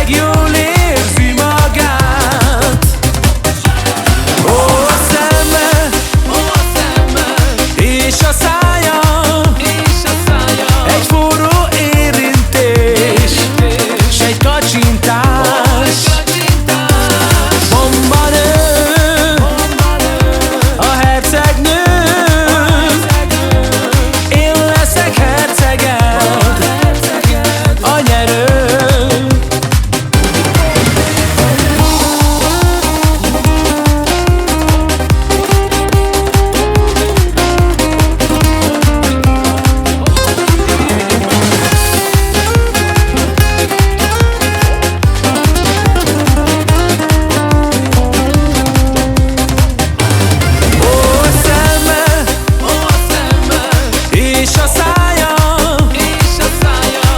like you. a szája.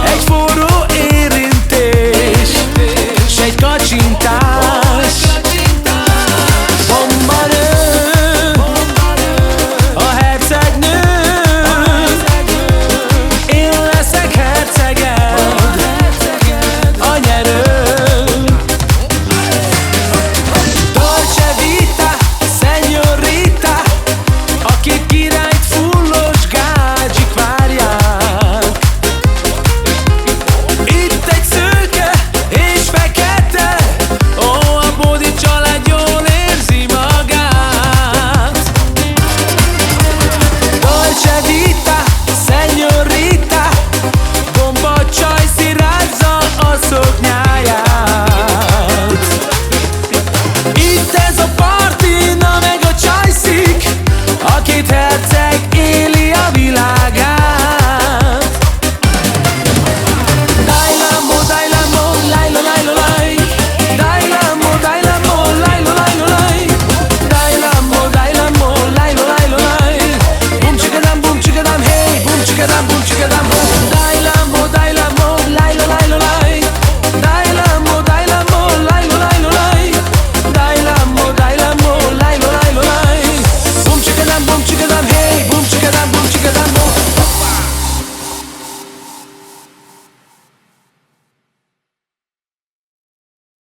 Egy forró érintés, érintés. S egy kacsintás boca da mão